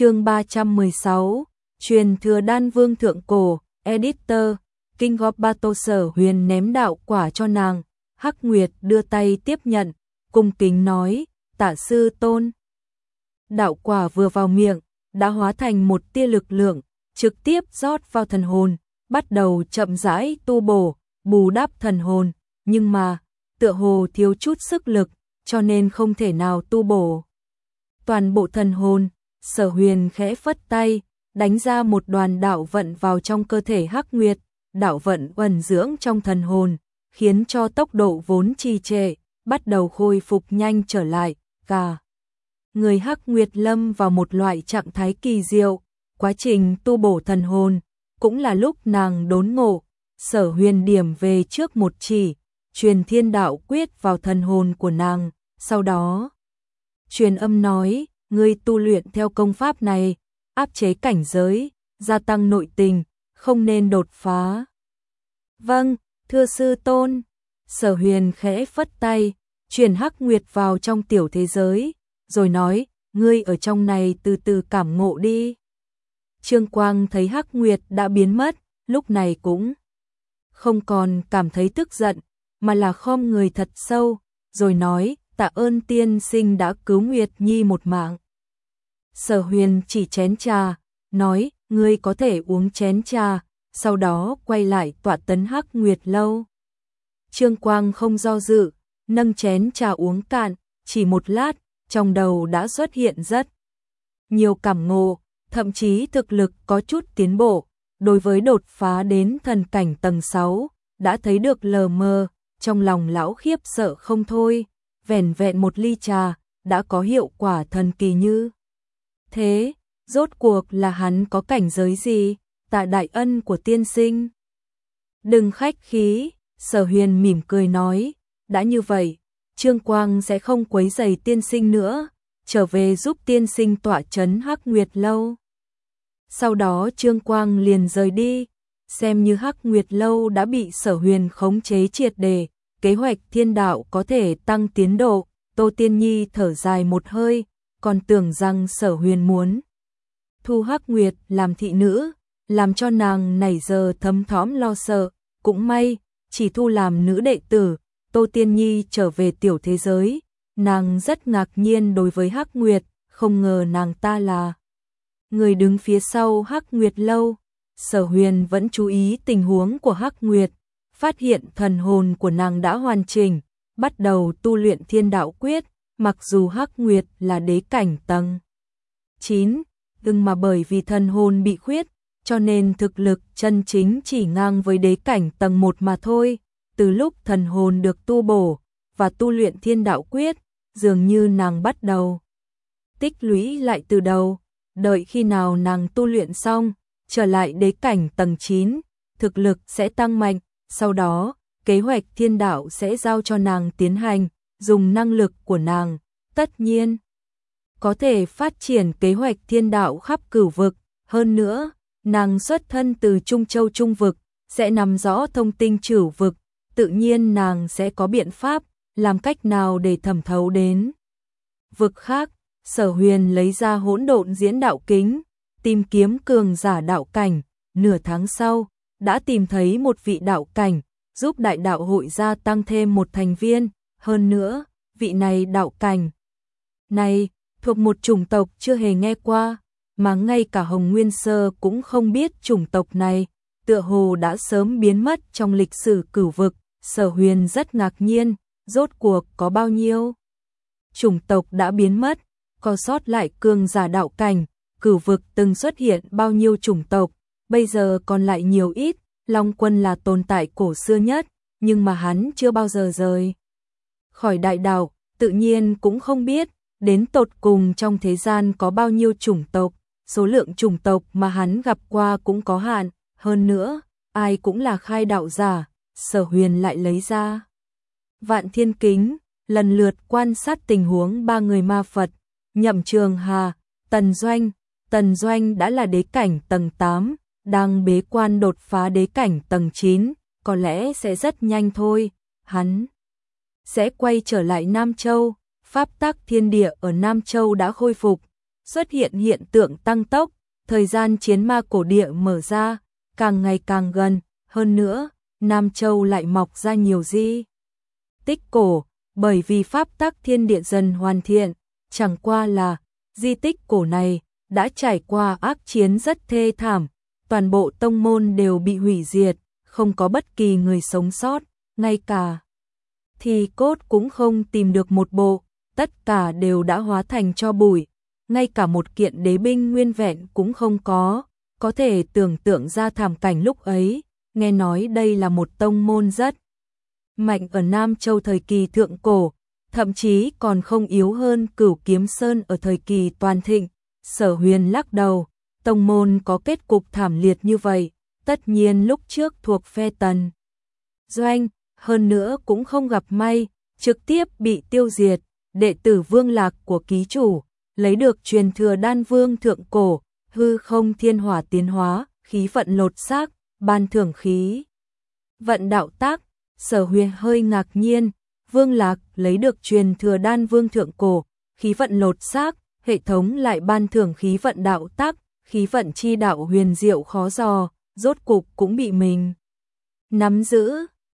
chương 316, truyền thừa đan vương thượng cổ, editor, kinh góp ba tô sở huyền ném đạo quả cho nàng, Hắc Nguyệt đưa tay tiếp nhận, cung kính nói, tạ sư tôn. Đạo quả vừa vào miệng, đã hóa thành một tia lực lượng, trực tiếp rót vào thần hồn, bắt đầu chậm rãi tu bổ, bù đắp thần hồn, nhưng mà, tựa hồ thiếu chút sức lực, cho nên không thể nào tu bổ. Toàn bộ thần hồn, sở huyền khẽ phất tay, đánh ra một đoàn đạo vận vào trong cơ thể Hắc Nguyệt, đạo vận ẩn dưỡng trong thần hồn, khiến cho tốc độ vốn trì trệ, bắt đầu khôi phục nhanh trở lại, cả. Người Hắc Nguyệt lâm vào một loại trạng thái kỳ diệu, quá trình tu bổ thần hồn, cũng là lúc nàng đốn ngộ, sở huyền điểm về trước một chỉ, truyền thiên đạo quyết vào thần hồn của nàng, sau đó truyền âm nói, ngươi tu luyện theo công pháp này, áp chế cảnh giới, gia tăng nội tình, không nên đột phá. Vâng, thưa sư tôn, sở huyền khẽ phất tay, truyền hắc nguyệt vào trong tiểu thế giới, rồi nói, ngươi ở trong này từ từ cảm ngộ đi. Trương Quang thấy hắc nguyệt đã biến mất, lúc này cũng không còn cảm thấy tức giận, mà là khom người thật sâu, rồi nói, tạ ơn tiên sinh đã cứu Nguyệt Nhi một mạng. Sở huyền chỉ chén trà, nói, ngươi có thể uống chén trà, sau đó quay lại tọa tấn hắc Nguyệt lâu. Trương Quang không do dự, nâng chén trà uống cạn, chỉ một lát, trong đầu đã xuất hiện rất nhiều cảm ngộ, thậm chí thực lực có chút tiến bộ, đối với đột phá đến thần cảnh tầng 6, đã thấy được lờ mờ, trong lòng lão khiếp sợ không thôi, vẻn vẹn một ly trà, đã có hiệu quả thần kỳ như. Thế, rốt cuộc là hắn có cảnh giới gì, tạ đại ân của tiên sinh. Đừng khách khí, sở huyền mỉm cười nói, đã như vậy, Trương Quang sẽ không quấy giày tiên sinh nữa, trở về giúp tiên sinh tỏa chấn hắc nguyệt lâu. Sau đó Trương Quang liền rời đi, xem như Hắc Nguyệt Lâu đã bị sở huyền khống chế triệt đề, kế hoạch thiên đạo có thể tăng tiến độ, Tô Tiên Nhi thở dài một hơi, còn tưởng rằng sở huyền muốn. Thu Hắc Nguyệt làm thị nữ, làm cho nàng nảy giờ thấm thóm lo sợ, cũng may, chỉ thu làm nữ đệ tử, Tô Tiên Nhi trở về tiểu thế giới, nàng rất ngạc nhiên đối với Hắc Nguyệt, không ngờ nàng ta là người đứng phía sau Hắc Nguyệt lâu. Sở Huyền vẫn chú ý tình huống của Hắc Nguyệt, phát hiện thần hồn của nàng đã hoàn chỉnh, bắt đầu tu luyện Thiên Đạo Quyết, mặc dù Hắc Nguyệt là đế cảnh tầng 9, nhưng mà bởi vì thần hồn bị khuyết, cho nên thực lực chân chính chỉ ngang với đế cảnh tầng 1 mà thôi. Từ lúc thần hồn được tu bổ và tu luyện Thiên Đạo Quyết, dường như nàng bắt đầu tích lũy lại từ đầu, đợi khi nào nàng tu luyện xong, trở lại đế cảnh tầng 9, thực lực sẽ tăng mạnh, sau đó, kế hoạch thiên đạo sẽ giao cho nàng tiến hành, dùng năng lực của nàng, tất nhiên có thể phát triển kế hoạch thiên đạo khắp cửu vực, hơn nữa, nàng xuất thân từ Trung Châu Trung vực, sẽ nắm rõ thông tin trử vực, tự nhiên nàng sẽ có biện pháp, làm cách nào để thẩm thấu đến. Vực khác. Sở Huyền lấy ra hỗn độn diễn đạo kính, tìm kiếm cường giả đạo cảnh, nửa tháng sau, đã tìm thấy một vị đạo cảnh, giúp đại đạo hội gia tăng thêm một thành viên, hơn nữa, vị này đạo cảnh. Này, thuộc một chủng tộc chưa hề nghe qua, mà ngay cả Hồng Nguyên Sơ cũng không biết chủng tộc này, tựa hồ đã sớm biến mất trong lịch sử cửu vực, sở huyền rất ngạc nhiên, rốt cuộc có bao nhiêu. Chủng tộc đã biến mất, có sót lại cường giả đạo cảnh, cửu vực từng xuất hiện bao nhiêu chủng tộc, bây giờ còn lại nhiều ít, Long quân là tồn tại cổ xưa nhất, nhưng mà hắn chưa bao giờ rời. Khỏi đại đạo, tự nhiên cũng không biết, đến tột cùng trong thế gian có bao nhiêu chủng tộc, số lượng chủng tộc mà hắn gặp qua cũng có hạn, hơn nữa, ai cũng là khai đạo giả, sở huyền lại lấy ra. Vạn thiên kính, lần lượt quan sát tình huống ba người ma Phật, nhậm trường hà, tần doanh, Tần Doanh đã là đế cảnh tầng 8, đang bế quan đột phá đế cảnh tầng 9, có lẽ sẽ rất nhanh thôi, hắn sẽ quay trở lại Nam Châu, pháp tắc thiên địa ở Nam Châu đã khôi phục, xuất hiện hiện tượng tăng tốc, thời gian chiến ma cổ địa mở ra, càng ngày càng gần, hơn nữa, Nam Châu lại mọc ra nhiều di. Tích cổ, bởi vì pháp tắc thiên địa dần hoàn thiện, chẳng qua là di tích cổ này đã trải qua ác chiến rất thê thảm, toàn bộ tông môn đều bị hủy diệt, không có bất kỳ người sống sót, ngay cả thì cốt cũng không tìm được một bộ, tất cả đều đã hóa thành cho bụi, ngay cả một kiện đế binh nguyên vẹn cũng không có, có thể tưởng tượng ra thảm cảnh lúc ấy, nghe nói đây là một tông môn rất mạnh ở Nam Châu thời kỳ thượng cổ, thậm chí còn không yếu hơn cửu kiếm sơn ở thời kỳ toàn thịnh. Sở huyền lắc đầu, tông môn có kết cục thảm liệt như vậy, tất nhiên lúc trước thuộc phe tần. Doanh, hơn nữa cũng không gặp may, trực tiếp bị tiêu diệt, đệ tử vương lạc của ký chủ, lấy được truyền thừa đan vương thượng cổ, hư không thiên hỏa tiến hóa, khí vận lột xác, ban thưởng khí. Vận đạo tác, sở huyền hơi ngạc nhiên, vương lạc lấy được truyền thừa đan vương thượng cổ, khí vận lột xác, hệ thống lại ban thưởng khí vận đạo tác, khí vận chi đạo huyền diệu khó dò, rốt cục cũng bị mình nắm giữ,